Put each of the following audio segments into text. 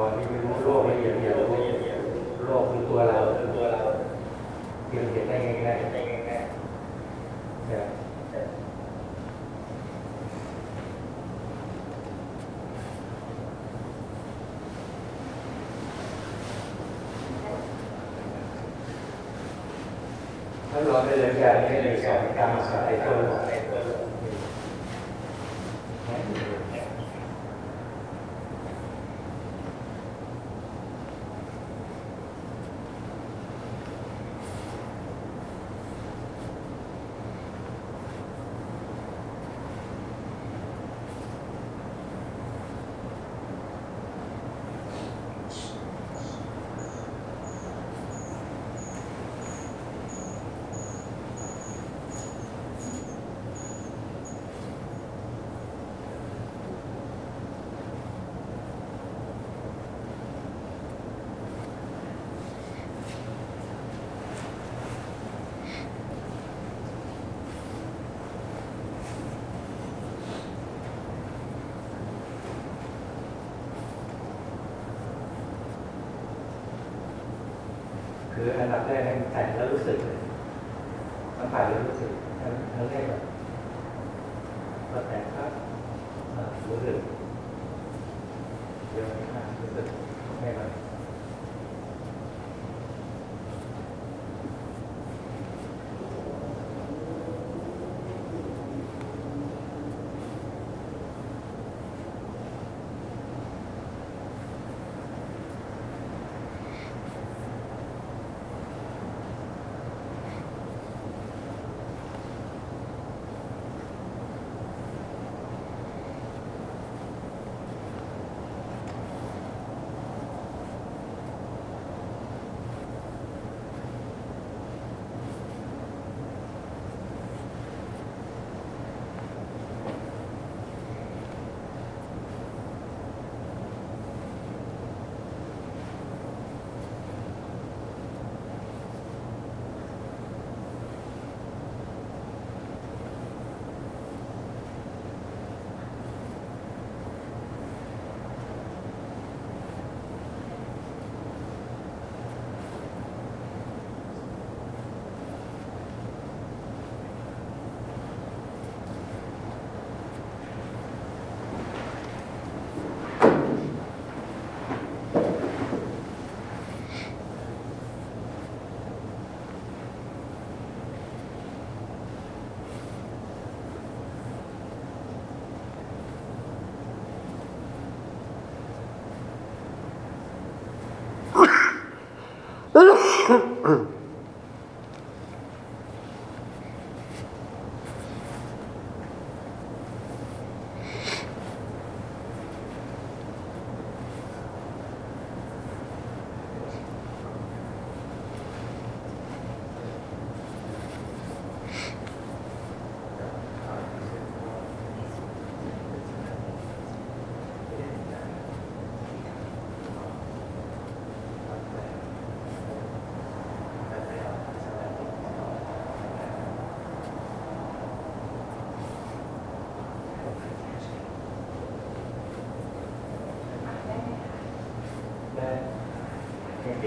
ก่อนที่ไม่รู้โลกละเอียดละเอียดโลกคือตัวเราตัวเราเห็นเห็นได้ง่ายๆได้ง่ายๆเนี่ยถ้าเราได้เรียนอย่างนี้ในสอนการสอนในตัว ในตับได้แรงใจแต่แล้วรู้สึกสัมผัสแล้ว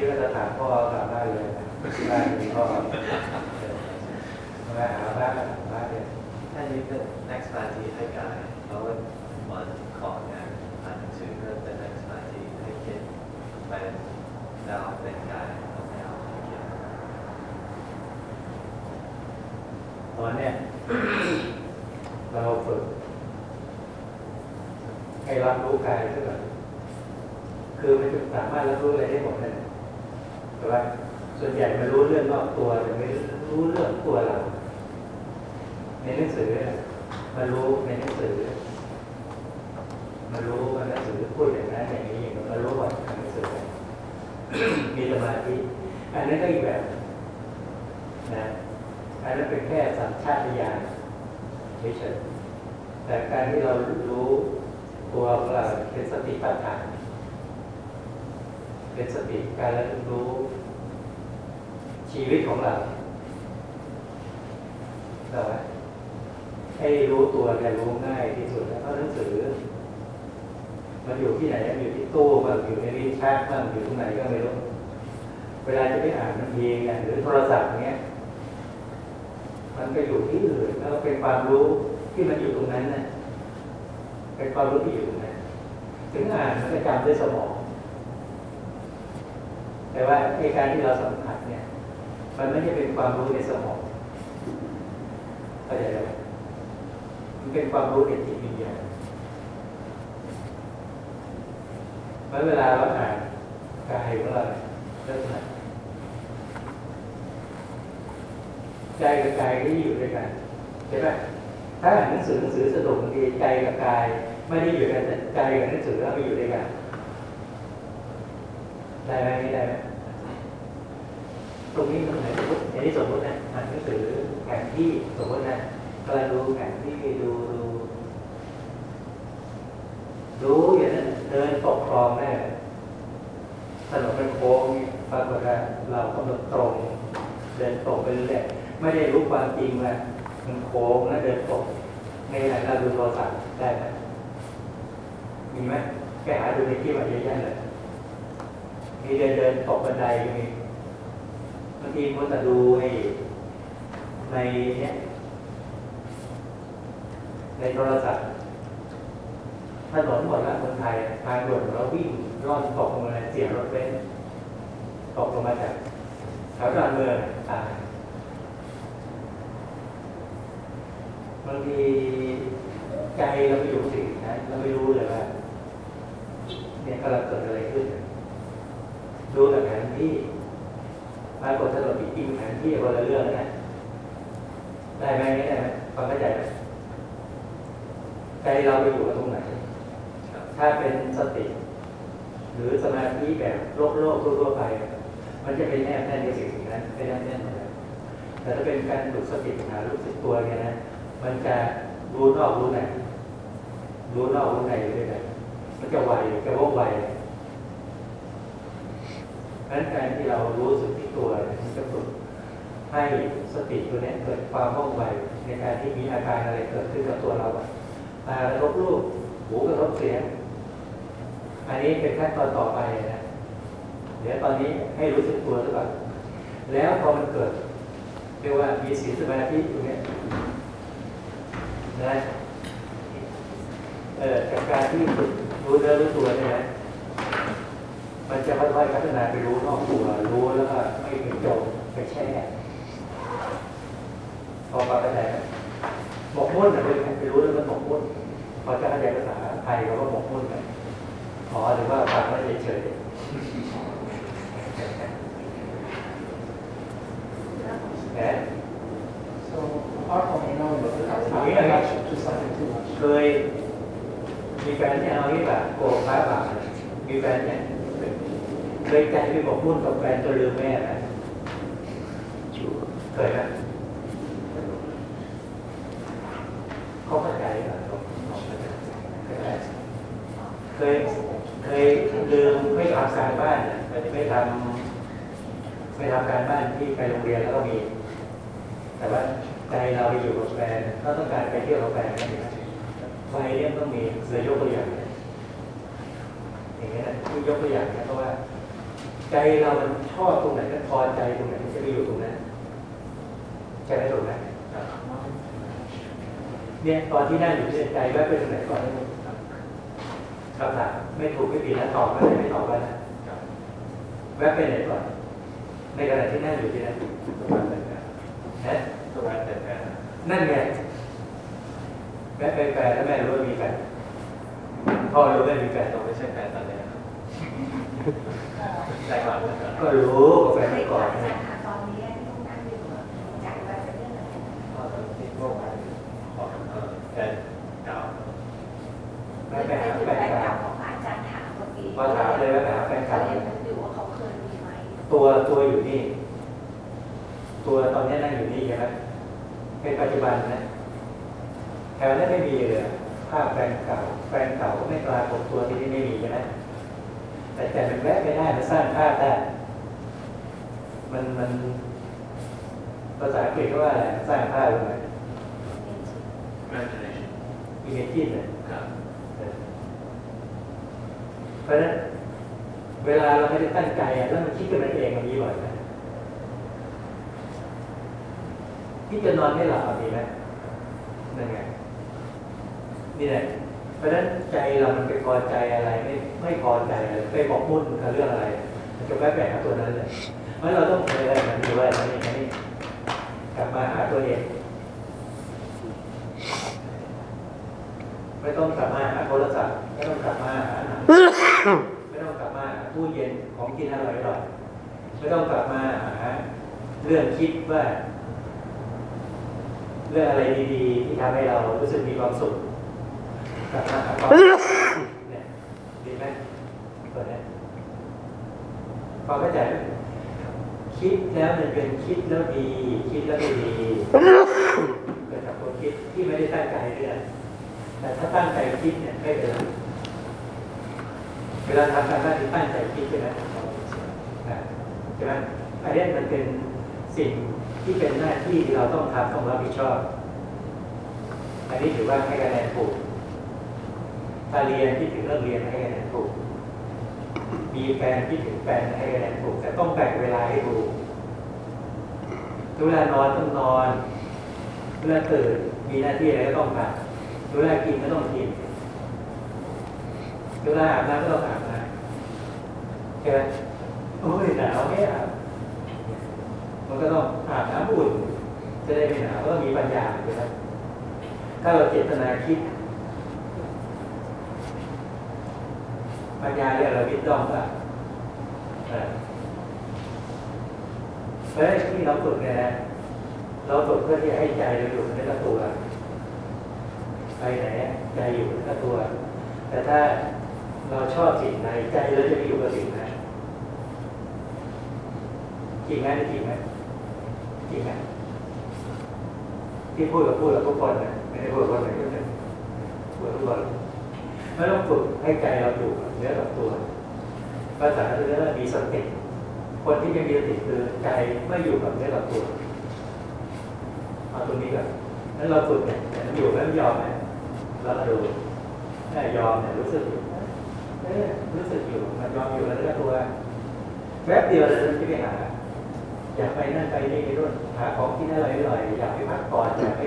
ที่เราจะถามพ่อถามได้เลยที่บ้านมีพ่อมาหาบ้านบ้านเดียวถ้านี้เป็น next party ให้กายเพราะว่าวันของงานอ่านหนังสือก็เป็น next party ให้เขียนไปดาวเป็นกายต้องไม่เอาให้เขียนตอนเนี้ยเราฝึกให้รับรู้กายซะก่อนคือมันจะสามารถรับรู้อะไรได้หมดเลยแต่ว่า ส่วนใหญ่มันรู้เรื่องนอกตัวแต่ไม่รู้เรื่องตัวเรา ในหนังสือเนี่ยมันรู้ในหนังสือมันรู้ว่าหนังสือพูดอย่างนั้นอย่างนี้อย่างนี้มันรู้ว่าหนังสือมีสมาธิอันนั้นก็อีกแบบนะอันนั้นเป็นแค่สัญชาติญาณเฉยๆแต่การที่เรารู้ตัวของเราเป็นสติปัฏฐาน เป็นสติการระลึกรู้ ชีวิตของเราเราให้รู้ตัวเนี่ยรู้ง่ายที่สุดแล้วก็หนังสือ มันอยู่ที่ไหนมันอยู่ที่ตู้บ้างอยู่ในลิ้นชักบ้างอยู่ตรงไหนก็ไม่รู้ เวลาจะไปอ่านมันเองอะหรือโทรศัพท์เนี้ย มันก็อยู่ที่อื่นแล้วเป็นความรู้ที่มันอยู่ตรงนั้นนะเป็นความรู้ที่อยู่ตรงนั้นถึงอ่านมันก็จำด้วยสมอง แต่ว่าในการที่เราสัมผัสเนี่ย มันไม่ใช่เป็นความรู้ในสมองเข้าใจไหมมันเป็นความรู้ในจิตวิญญาณเมื่อเวลาเราอ่านกายของเราเลักษณะใจกับกายก็อยู่ด้วยกันใช่ไหมถ้าอ่านหนังสือหนังสือสนุกบางทีใจกับกายไม่ได้อยู่กันแต่ใจกับหนังสือเอาไปอยู่ด้วยกันได้ไหมไม่ได้ไหม ตรงนี้ตรงไหนสมมติอย่างนี้สมมตินะอ่านหนังสือแผนที่สมมตินะกำลังดูแผนที่ดูดูรู้อย่างนั้นเดินตกคลองได้ถนนเป็นโค้งปรากฏว่าเรากำหนดตรง เดินตรงไปเรื่อยไม่ได้รู้ความจริงว่ามันโค้งแล้วเดินตรงในขณะเราดูโทรศัพท์ได้ไหมมีไหมแกหาดูในที่มันเยอะแยะเลยมีเดินเดินตกบันไดมี บางทีมันจะดูไอ้ในเนี้ยในโทรศัพท์ถนนหมดแล้วคนไทยทางด่วนเราวิ่งร่อนตกลงมาเสียรถเบนตกลงมาจากแถวดอนเมืองตายบางทีใจเราไปอยู่สิ่งนั้นเราไม่รู้เลยว่าเนี่ยกำลังเกิดอะไรขึ้นดูแต่แผนที่ ปรากฏถ้าเราไปกินแผนที่คนละเรื่องนะได้ไหมไม่ได้ไหมความเข้าใจไหมใจเราไปอยู่กับตรงไหนครับถ้าเป็นสติ หรือสมาธิแบบโลกโลกทั่วๆไป มันจะเป็นแนบแน่นในสิ่งสิ่งนั้นเป็นแนบแน่นหมดเลยแต่ถ้าเป็นการฝึกสติปัญญารู้สึกตัวเนี่ยนะ มันจะรู้นอกรู้ในรู้นอกรู้ในอยู่ด้วยกันมันจะไวจะว่องไวเพราะฉะนั้นการที่เรารู้สึกที่ ตัวเนี่ยมันจะฝึกให้สติตัวนี้เกิดความว่องไวในการที่มีอาการอะไรเกิดขึ้นกับตัวเราอะตากระทบรูปหูกระทบเสียง อันนี้เป็นขั้นตอนต่อไปนะเดี๋ยวตอนนี้ให้รู้สึกตัวซะก่อนแล้วพอมันเกิดเรียกว่ามีสีสมาธิตรงเนี้ยนะเออจากการที่รู้เนื้อรู้ตัวเนี่ยนะ มันจะค่อยๆพัฒนาไปรู้นอกตัวรู้แล้วก็ไม่ไปจมไปแช่พอปเข้าใจไหมหมกมุ่นนะเป็นไปรู้แล้วมันหมกมุ่นพอจะเข้าใจภาษาไทยเขาก็หมกมุ่นกันอ๋อหรือว่าฟังแล้วเฉยแหม So apart from ignoring the attachment to something too much. เคยมีแฟนเนี่เอางี้แบบโกรธฟ้าบามีแฟนเนี่ย เคยใจไปหมกมุ่นกับแฟนจนลืมแม่นะเคยไหมเขาเข้าใจเหรอเคยเคยลืมไม่ทำการบ้านน่ะไม่ทำไม่ทำการบ้านที่ไปโรงเรียนแล้วก็มี แต่ว่าใจเราไปอยู่กับแฟนเราต้องการไปเที่ยวกับแฟนนั่นเองไฟเนี่ยต้องมีเลยยกตัวอย่างเนี่ยอย่างเงี้ยนะที่ยกตัวอย่างเนี่ยเพราะว่า ใจเรา มันชอบตรงไหนก็พอใจตรงไหนมันจะไปอยู่ตรงนั้นใช่ไหมถูกไหมเนี่ยตอนที่นั่งอยู่เนี่ยใจแวบไปตรงไหนก่อนคำถามไม่ถูกไม่ผิดนะตอบก็ได้ไม่ตอบก็ได้แวบไปไหนก่อน ในขณะที่นั่งอยู่ที่นั่นนะนั่นไงแม่เป็นแฟนแล้วแม่รู้ว่ามีแฟนพ่อรู้ว่ามีแฟนเราไม่ใช่แฟนตอนนี้ ก็รู้ว่าแฟนเคยก่อนนเนี่ยค่ะตอนนี้ที่ต้องนั่งอยู่จากว่าจะเรื่องอะไรขอที่พวกของเอ่อแฟนเก่าแม่ไปหาคือแฟแฟนนเก่าเก่าของอาจารย์ถามเมื่อกี้พอถามเลยว่าไปหาแฟนเก่าอยู่ว่าเขาเคยมีไหมตัวตัวอยู่นี่ ตัวตอนนี้นั่งอยู่นี่ใช่ไหมเป็นปัจจุบันนะแถวนั้นไม่มีเลยภาพแฟน สร้างภาพได้ มันมันภาษาอังกฤษก็ว่าอะไรสร้างภาพเลย imagination อิเมจินเนี่ยครับเออราะฉะนั้นเวลาเราไม่ได้ตั้งใจอะแล้วมันคิดขึ้นมาเองมันมีบ่อยไหมที่จะนอนไม่หลับอะมีไหมนั่นไงนี่แหละเพราะฉะนั้นใจเรามันไปพอใจอะ ไม่ไม่พอใจอะไรไปบอกมุ่นกับเรื่องอะไรมันจะแวบแบกกับตัวนั้นเลยเพราะเราต้องเออมันดูว่ามันนี่มันนี่กลับมาหาตัวเอง ไม่ต้องกลับมาหาโทรศัพท์ไม่ต้องกลับมาหาไม่ต้องกลับมาหาตู้เย็นของกินอร่อยอๆไม่ต้องกลับมาหาเรื่องคิดว่า เรื่องอะไรดีๆ ที่ทำให้เรารู้สึกมีความสุขกลับมาหาความเนี่ยดีไหมเปิดเนี่ย ความเข้าใจคิดแล้วมันเป็นคิดแล้วดี คิดแล้วไม่ดีเกิดจากความคิดที่ไม่ได้ตั้งใจด้วยแต่ถ้าตั้งใจคิดเนี่ยไม่เป็นไรเวลาทำการบ้านที่ตั้งใจคิดใช่ไหมอ่าใช่ไหมอันนี้มันเป็นสิ่งที่เป็นหน้าที่ที่เราต้องทำต้องรับผิดชอบ อันนี้ถือว่าให้คะแนนถูกถ้าเรียนคิดถึงเรื่องเรียนให้คะแนนถูก มีแฟนคิดถึงแฟนให้คะแนนถูกแต่ต้องแบ่งเวลาให้ถูกเวลานอนต้องนอนเวลาตื่นมีหน้าที่อะไรก็ต้องทำเวลากินก็ต้องกินเวลาอาบน้ำก็ต้องอาบน้ำใช่ไหมโอ้ยหนาวไม่อาบมันก็ต้องอาบน้ำอุ่นจะได้ไม่หนาวก็มีปัญญาใช่ไหมถ้าเราเจตนาคิด ปัญญาเรียกเราวิดดอมก็เออเพราะฉะนั้นที่เราฝึกเนี่ยเราฝึกเพื่อที่ให้ใจเราอยู่ในกับตัวไปไหนใจอยู่กับตัว แต่ถ้าเราชอบสิ่งใดใจเราจะไปอยู่กับสิ่งนั้นจริงไหมจริงไหมจริงไหมที่พูดกับพูดกับทุกคนนะไม่ได้พูดกับคนไหนก็ได้พูดกับทุกคน ไม่ต้องฝึกให้ใจเราอยู่กับเนื้อกับตัวภาษาเรียกว่ามีสติคนที่จะมีสติคือใจไม่อยู่กับเนื้อกับตัวเอาตรงนี้ก่อนนั้นเราฝึกเนี่ยมันอยู่แล้วยอมไหมแล้วก็ดูถ้ายอมเนี่ยรู้สึกอยู่เอ๊ะรู้สึกอยู่มันยอมอยู่แล้วก็ตัวแวบเดียวเลยมันจะไปหาอยากไปนั่นไปนี่ไปนู่นหาของกินอร่อยอร่อยอยากไปพักผ่อนอยากไป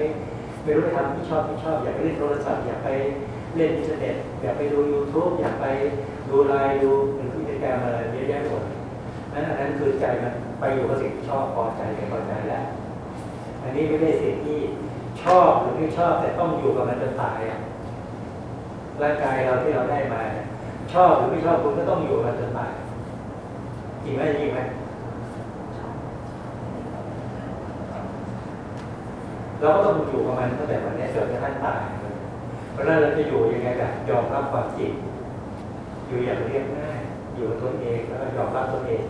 ไม่รู้ไปทำที่ชอบที่ชอบอยากไปเล่นโทรศัพท์อยากไป เล่นอินเทอร์เน็ตอยากไปดู YouTube อยากไปดูไลน์ดูหรือกิจกรรมอะไรเยอะแยะหมดนั่นอันนั้นคือใจมันไปอยู่กับสิ่งที่ชอบพอใจไม่พอใจแล้ว อันนี้ไม่ได้สิ่งที่ชอบหรือไม่ชอบแต่ต้องอยู่กับมันจนตายอะร่างกายเราที่เราได้มา ชอบหรือไม่ชอบคุณก็ต้องอยู่กับมันจนตายจริงไหมจริงไหมเราก็ต้องอยู่กับมันตั้งแต่วันนี้จนกระทั่งตาย เพราะนั้นเราจะอยู่ยังไงกันยอมรับความจริงอยู่อย่างเรียบง่ายอยู่กับตัวเองแล้วก็ยอมรับตัวเอง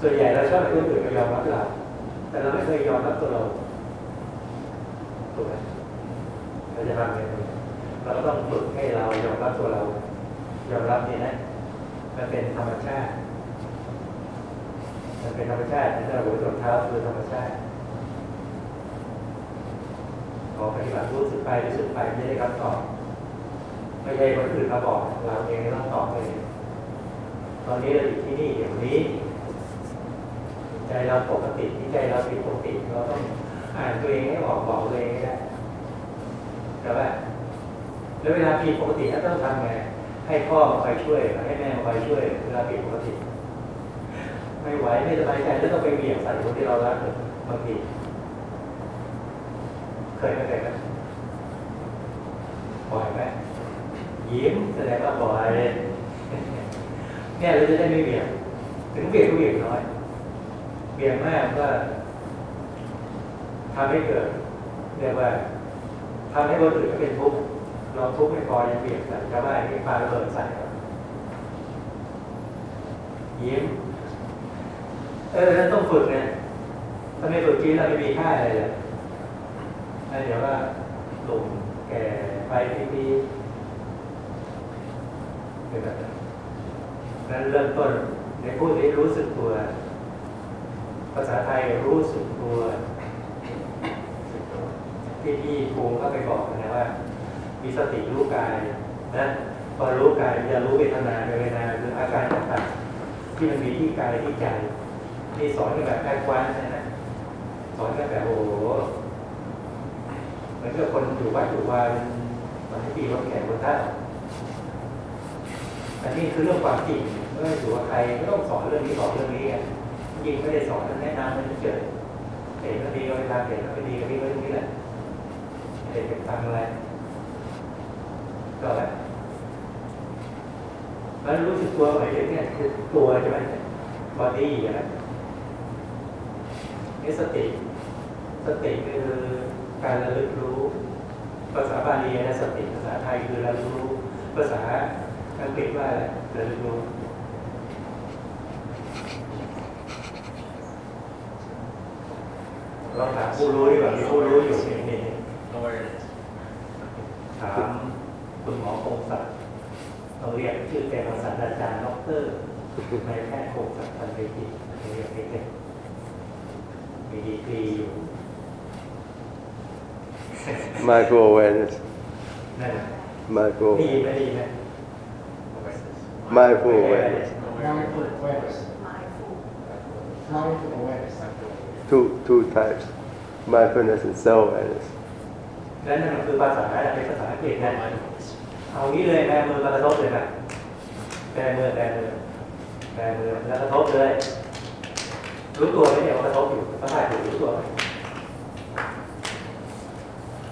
ส่วนใหญ่เราชอบให้คนอื่นมายอมรับเราแต่เราไม่เคยยอมรับตัวเราถูกไหมเราจะทำยังไงเราก็ต้องฝึกให้เรายอมรับตัวเรา ยอมรับนี่นะมันเป็นธรรมชาติ มันเป็นธรรมชาติที่เราหัวจนเท้าคือธรรมชาติ อปฏิบัติรู้สึกไปรู้สึกไปไม่ได้คำตอบไม่ใช่คนอื่นมาบอกเราเองต้องตอบเองตอนนี้เราอยู่ที่นี่เดี๋ยวนี้ ใจเราปกติที่ใจเราผิดปกติเราต้องอ่านตัวเองให้ออกบอกตัวเองให้ได้แต่ว่าแล้วเวลาผิดปกติถ้าต้องทำไงให้พ่อมาคอยช่วยให้แม่มาคอยช่วย เวลาผิดปกติ ไม่ไหวไม่สบายใจแล้วต้องไปเบี่ยงใส่คนที่เรารักบางที เคยไหมเคยไหมบ่อยไหมยิ้มแสดงว่าบ่อยเนี่ยเราจะได้ไม่เบี่ยงถึงเบี่ยงก็เบี่ยงน้อยเบี่ยงมากก็ทำให้เกิดเรียกว่าทำให้คนอื่นก็เป็นทุกข์เราทุกข์ไม่พอยังเบี่ยงใส่ชาวบ้านที่ปาระเบิดใส่ยิ้มเออนั่นต้องฝึกนะถ้าไม่ฝึกจริงเราไม่มีค่าอะไรเลย นั่นเดี๋ยวว่าหลุมแก่ไปทีทีเป็นแบบนั้นเริ่มต้นในพูดที่รู้สึกตัว ภาษาไทยรู้สึกตัว ที่พี่ภูมิเข้าไปบอกนะว่า มีสติรู้กายนะพอรู้กายจะรู้เวทนาเวทนาคืออาการต่างๆที่มันมีที่กายที่ใจที่สอนกันแบบแค่คว้านนะนะสอนกันแบบโอ้โห มือนกับคนอยู่วัดอยู่วามันให้ปีรถแข่งบนท่าอันนี้คือเรื่องความจริงไม่ได้ถือว่าใครไม่ต้องสอนเรื่องนี้สอนเรื่องนี้อะจริงไม่ได้สอนแนะนำมันเฉยเห็นก็ดีก็ไปทำเห็นก็ไปดีก็ดีก็ตรงนี้แหละเห็นเป็นตังอะไรก็แล้วแล้วรู้สึกตัวหมายถึงเนี่ยคือตัวใช่ไหม body ใช่ไหมนี่สติ สติคือ การระลึกรู้ ภาษาบาลีนะสติภาษาไทยคือระลึกรู้ ภาษาอังกฤษว่าอะไรระลึกรู้เราถามผู้รู้ดีกว่ามีผู้รู้อยู่นี่นี่ถามคุณหมอคงศักดิ์เราเรียกชื่อแกภาษาอาจารย์ด็อกเตอร์นายแพทย์คงศักดิ์พันธุ์เวทีเรียกเด็กมีดีกรีอยู่ Micro awareness. นั่น Micro. ดีไหมดีไหม awareness Mindful awareness. Mindful awareness. Mindful awareness. Two two types. Mindfulness and self awareness. นั่นน่ะมันคือภาษาอะไรเป็นภาษาอังกฤษนะเอางี้เลยแบมือมากระทบเลยนะแบมือแบมือแบมือแล้วกระทบเลยรู้ตัวไหมเนี่ยว่ากระทบอยู่ก็ได้อยู่รู้ตัวไหม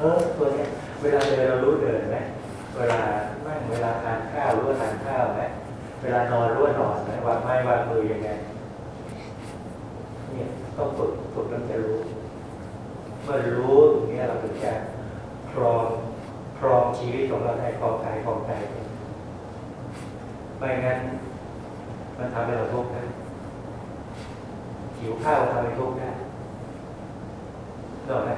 เออตัวเนี้ยเวลาเดินเรารู้เดินไหมเวลานั่งเวลาทานข้าวรู้ว่าทานข้าวไหมเวลานอนรู้ว่านอนไหมวางไม้วางมือยังไงเนี่ยต้องฝึกฝึกแล้วจะรู้เมื่อรู้ตรงเนี้ยเราถึงจะครองครองชีวิตของเราได้ครองกายครองใจไม่งั้นมันทำให้เราทุกข์นะหิวข้าวทำให้ทุกข์ได้เนกไหม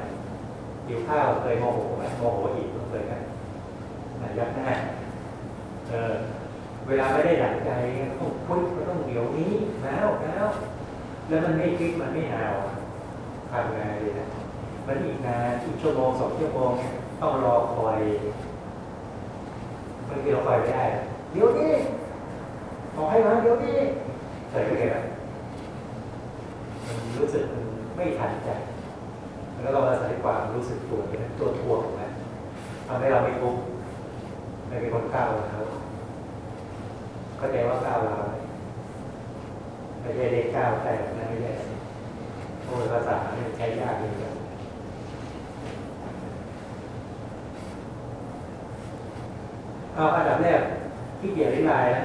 หิวข้าวเคยโมโหไหมโมโหอีกเคยไหมยักหน้าเออเวลาไม่ได้ดั่งใจต้องพุทธก็ต้องเดี๋ยวนี้แล้วแล้วแล้วมันไม่คิดมันไม่หาวทำไงเลยนะมันอีกนานอีกชั่วโมงสองชั่วโมงต้องรอคอยบางทีเราคอยไม่ได้เดี๋ยวนี้ขอให้มาเดี๋ยวนี้เคยเป็นไหมมันรู้สึกไม่ทันใจ แล้วเราอาศัยความรู้สึกตัวเป็นตัวทวงนะทำให้เราไม่ทุกข์ไม่เป็นคนก้าวเราเข้าใจว่าก้าวเราไม่ใช่เด็กก้าวแต่นไม่ใช่โอ้ภาษาเนี่ยใช้ยากเลยเอาอันดับแรกที่เกียรติลายนะ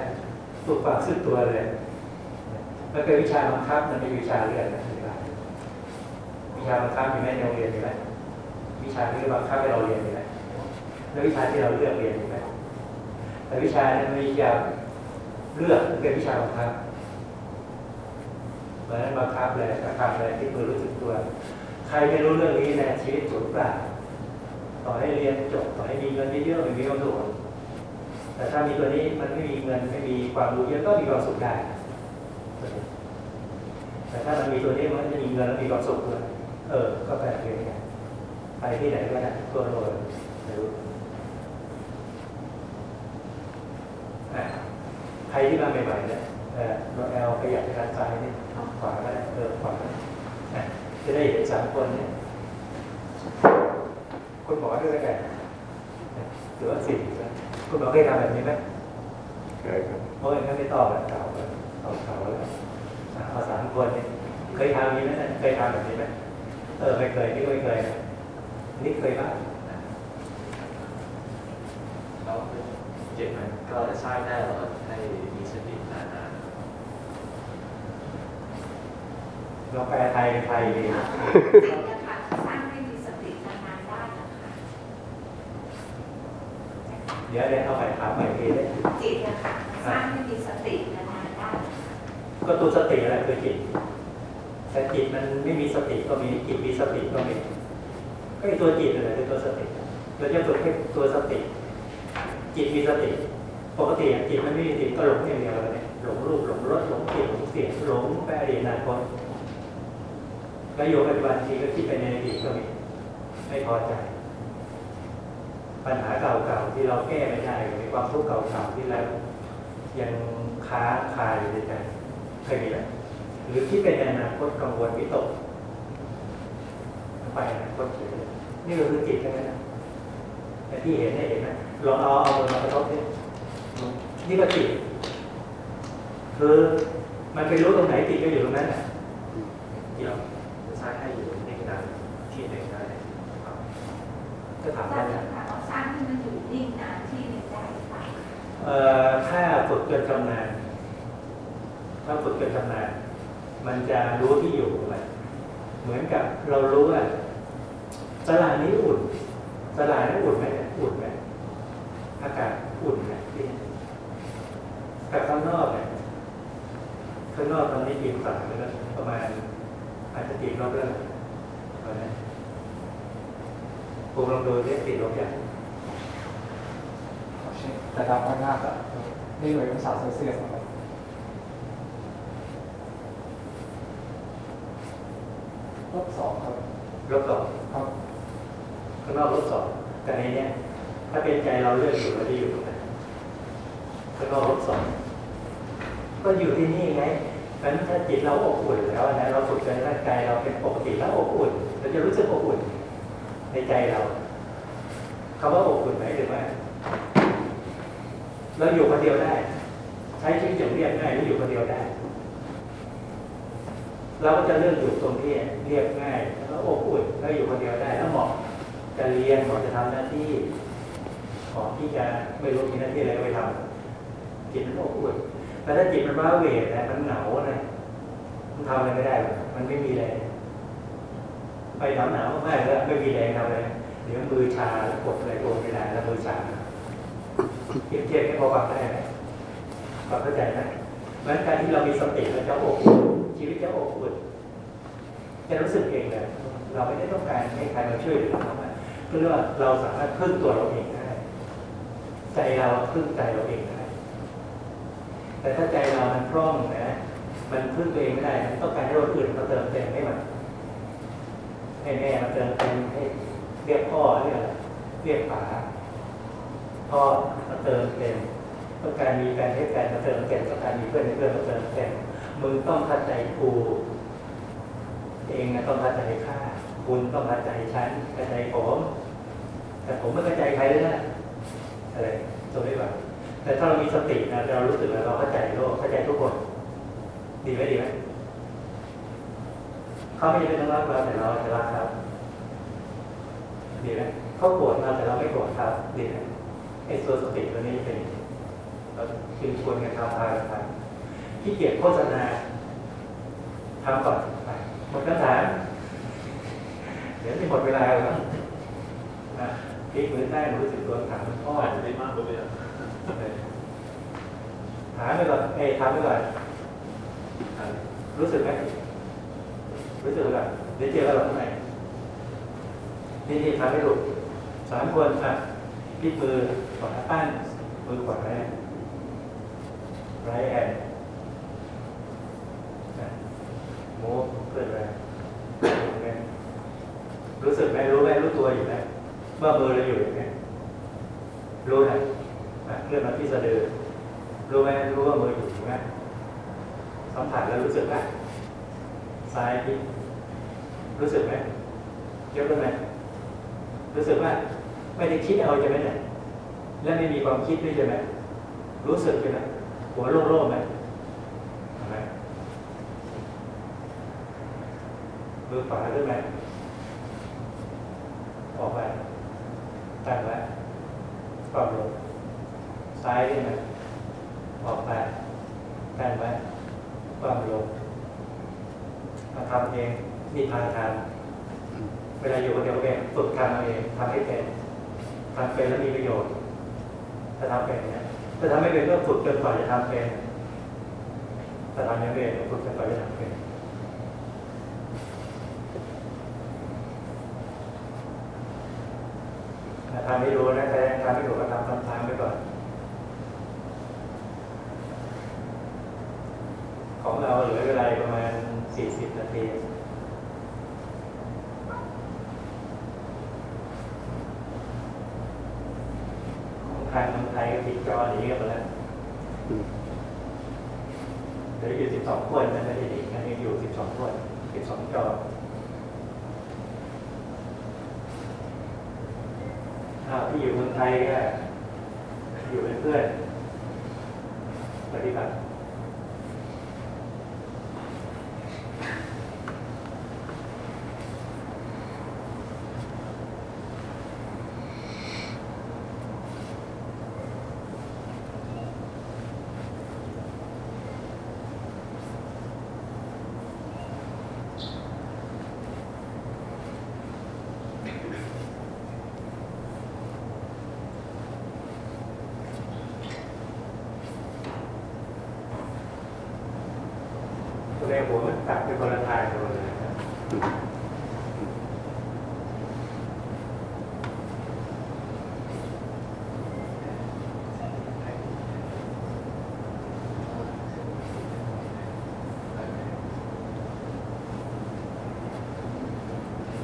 ฝึกความซื่อตัวเลย มันเป็นวิชาบังคับมันเป็นวิชาเรียนนะ วิชาบังคับอยู่ไหมในโรงเรียนอยู่ไหมวิชาที่บังคับให้เราเรียนอยู่ไหมแล้ววิชาที่เราเลือกเรียนอยู่ไหมแต่วิชานั้นวิชาเลือกเป็นวิชาบังคับเพราะฉะนั้นบังคับเลยกระทำเลยที่มือรู้สึกตัว ใครไม่รู้เรื่องนี้นะชีวิตสูญเปล่าต่อให้เรียนจบต่อให้มีเงินเยอะๆไม่มีความสุขแต่ถ้ามีตัวนี้มันไม่มีเงินไม่มีความรู้เยอะก็มีความสุขได้แต่ถ้ามันมีตัวนี้มันจะมีเงินแล้วมีความสุขด้วย เออ ก็แปลกเลยกันไปที่ไหนก็ได้ตัวโลดไม่รู้อะใครที่มาใหม่ๆเนี่ยเออเราแอลขยับไปด้านซ้ายนี่ขวาก็ได้เออขวาก็ได้อะจะได้เห็นสามคนเนี่ยคุณหมอด้วยกันหรือว่าสี่นะคุณหมอเคยทำแบบนี้ไหม Okay. โอ้ยงั้นไม่ตอบแล้วเก่าแล้วเก่าเก่าแล้วอะเอาสามคนเนี่ยเคยทำนี้ไหมเคยทำแบบนี้ไหม เออไม่เคยนี่ก็ไม่เคยนะนี่เคยบ้างแล้วจิตมันก็จะสร้างได้หรอให้มีสตินานเราแปลไทยเป็นไทยดีจิตนะคะสร้างให้มีสตินานๆได้นะคะเดี๋ยวเดี๋ยวเอาไปถามใหม่ทีเลยจิตนะคะสร้างให้มีสตินานๆได้ก็ตัวสติอะไรคือจิต แต่จิตมันไม่มี สติก็มีจิตมีสติก็มีก็ไอตัวจิตนั่นแหละคือตัวสติเราจะฝึกให้ตัวสติ จิตมีสติปกติจิตมันไม่มีสติก็หลงอย่างเดียวเลยหลงรูปหลงรสหลงกลิ่นหลงเสียงหลงไปอดีตอนาคตแล้วอยู่ปัจจุบันทีก็คิดไปในอดีตก็มีไม่พอใจ ปัญหาเก่าๆที่เราแก้ไม่ได้หรือความทุกข์เก่าๆที่เรายังค้าคาอยู่ในใจเคยมีไหมหรือที่เป็นในอนาคตกังวลวิตก ไปอนาคตเฉยนี่ก็คือจิตใช่ไหมนะแต่ที่เห็นเนี่ยเห็นไหมลองเอาเอามือมากระทบดินี่ก็จิตคือมันไปรู้ตรงไหนจิตก็อยู่ตรงนั้นน่ะเดี๋ยวจะใช้ให้อยู่นิ่งนานที่หนึ่งได้ครับก็ถามสร้าได้งนะค่ะเราสร้างให้มันอยู่นิ่งนานที่หนึ่งได้ค่ะเอ่อถ้าฝึกจนชำนาญถ้าฝึกจนชำนาญมันจะรู้ที่อยู่ของมันเหมือนกับเรารู้ว่า สลานี้อุ่นสลานี้อุ่นไหมเนี่ยอุ่นไหมอากาศอุ่นไหมที่นี่กับข้างนอกเนี่ยข้างนอกตอนนี้กี่องศาแล้วประมาณอาจจะติดลบแล้วตอนนี้ผมลองดูที่ติดลบอย่างระดับข้างหน้าก็ได้หน่วยองศาเซลเซียสนะครับลบสองครับลบสองครับข้าง นอกลบสองแต่ในเนี้ยถ้าเป็นใจเราเลือกอยู่เราจะอยู่ตรงไหนข้างนอกลบสองก็อยู่ที่นี่ไงงั้นถ้าจิตเราอบอุ่นแล้วนะเราฝึกจนร่างกายเราเป็นปกติแล้วอบอุ่นเราจะรู้สึกอบอุ่น ในใจเราคำว่าอบอุ่นไหมหรือไม่เราอยู่คนเดียวได้ ใช้ชีวิตอย่างเรียบง่ายแล้วอยู่คนเดียวได้เราก็จะเลือกอยู่ตรงที่เรียบง่ายแล้วอบอุ่นแล้วอยู่คนเดียวได้แล้วเหมาะ จะเรียนเหมาะจะทำหน้าที่เหมาะที่จะไม่รู้มีหน้าที่อะไรก็ไปทำจิตมันอบอุ่นแต่ถ้าจิตมันว้าเหวนะมันเหงานะมันทำอะไรไม่ได้ มันไม่มีแรงไปหนาวหนาวๆมากแล้วไม่มีแรงทำอะไรเดี๋ยวมือชาแล้วกดอะไรโดนไม่ได้แล้วมือชาเทียบเทียบให้พอฟังได้ไหมพอเข้าใจไหมเพราะฉะนั้นการที่เรามีสติเราจะอบอุ่นชีวิตจะอบอุ่นจะรู้สึกเองเลยเราไม่ได้ต้องการให้ใครมาช่วยเหลือเราอะ ก็เรียกว่าเราสามารถพึ่งตัวเราเองได้ ใจเราพึ่งใจเราเองได้ แต่ถ้าใจเรามันพร่องนะ มันพึ่งตัวเองไม่ได้มันต้องการให้คนอื่นมาเติมเต็มให้มันให้แม่มาเติมเต็มให้เรียกพ่อเรียกเรียกป๋าพ่อมาเติมเต็มต้องการมีการให้การมาเติมเต็มต้องการมีเพื่อนให้เพื่อนมาเติมเต็มมึงต้องเข้าใจกูเองนะต้องเข้าใจข้า คุณต้องเข้าใจฉันเข้าใจผมแต่ผมไม่เข้าใจใครเลยนะอะไรตรงนี้แบบแต่ถ้าเรามีสตินะเรารู้สึกว่าเราเข้าใจโลกเข้าใจทุกคน ดีไหมดีไหมเขาไม่ได้เป็นต้องรักเราแต่เราจะรักเขาดีไหมเขาโกรธเราแต่เราไม่โกรธเขาดีไหมไอ้ตัวสติตัวนี้เป็นเราคือชวนกันทำพากันทำที่เกียจโฆษณาทำก่อนไปหมดคำถาม ดี๋ยวจะหมดเวลาแล้วนะพลิกมือได้รู้สึกตัวถามพ่อจะได้มากกว่าเดิมถามไปก่อนเอ้ถามไปก่อนรู้สึกไหมรู้สึกก่อนเดี๋ยวเจอกันหรอกข้างในนี่นี่ทำให้ดูสามคนอะพลิกมือขวาปั้นมือขวาแรกไรแอนโม้เกิดอะไร รู้สึกไหมรู้ไหมรู้ตัวอยู่ไหมว่ามือเราอยู่อย่างไงรู้นะอะเลื่อนมาที่สะดือรู้ไหมรู้ว่ามืออยู่ถูกไหมสัมผัสแล้วรู้สึกไหมซ้ายที่รู้สึกไหมยกขึ้นไหมรู้สึกว่าไม่ได้คิดเอาใช่ไหมเนี่ยและไม่มีความคิดด้วยใช่ไหมรู้สึกใช่ไหมหัวโล่งๆไหมเห็นไหมมือขวาขึ้นไหม ออกไปตั้งไว้ความลงซ้ายขึ้นไหมออกไปแป้นไว้ความลงมาทำเองนี่พาทำเวลาอยู่คนเดียวเองฝึกทำเอาเองทำให้เป็นทำเป็นแล้วมีประโยชน์ถ้าทำเป็นเนี่ยถ้าทำไม่เป็นก็ฝึกจนกว่าจะทำเป็นถ้าทำไม่เป็นฝึกจนกว่าจะทำเป็น ถ้าทำไม่รู้นะแต่ทำไม่รู้ก็ทำทำๆไปก่อน ของเราเหลือเวลาประมาณ40นาทีางเมืองไทยก็ปิดจอหนีกันไปแล้วเหลืออยู่สิบสองคนนะไม่นีกันยังอยู่สิบสองคนสิบสองจอาที่อยู่เมืองไทยก็อยู่เป็นเพื่อน ปฏิบัติ ตัวเลขหัวมันตัดเป็นคนละทางกันหมดเลยนะครับ อืม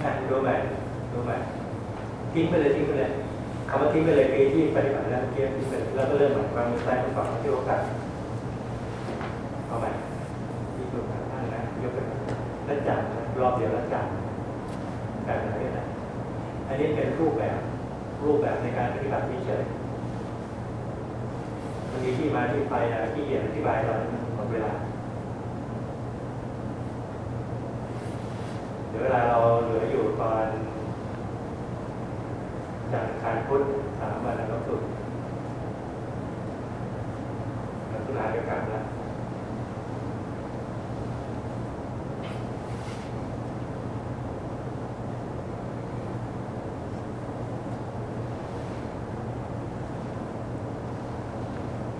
อะดูใหม่ดูใหม่ ทิ้งไปเลยทิ้งไปเลยคำว่าทิ้งไปเลยคือที่ปฏิบัติแล้วเทียบทิ้งไปเลยแล้วก็เริ่มใหม่วางมือซ้ายมือขวาที่โอกาสเอาใหม่ที่มือขวาข้างนะยกไปแล้วจับรอบเดียวแล้วจับแบบนี้นะอันนี้เป็นรูปแบบรูปแบบในการปฏิบัติเฉยมันมีที่มาที่ไปนะที่เกียนอธิบายตอนหมดเวลาเดี๋ยวเวลาเราเหลืออยู่ตอน จากอังคารพุธสามวันแล้วก็สุดแล้วสุดท้ายก็กลับแล้ว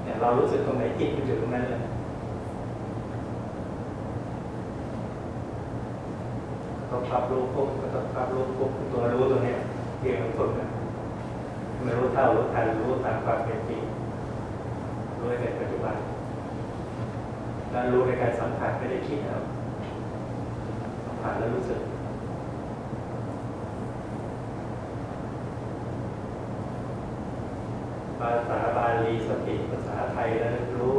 เนี่ยเรารู้สึกตรงไหนจิตมันอยู่ตรงนั้นเลยต้องปรับรู้ปุ๊บก็ต้องปรับรู้ปุ๊บตัวรู้ตัวเนี้ยเพียงมันฝึกนะ ไม่รู้เท่ารู้ทันรู้ตามความเป็นจริงรู้ในปัจจุบันแล้วรู้ในการสัมผัสไม่ได้คิดเอาสัมผัสแล้วรู้สึกภาษาบาลีสติภาษาไทยแล้วรู้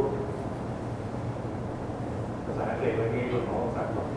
ภาษาอังกฤษวันนี้คุณหมอสักดิ์บอก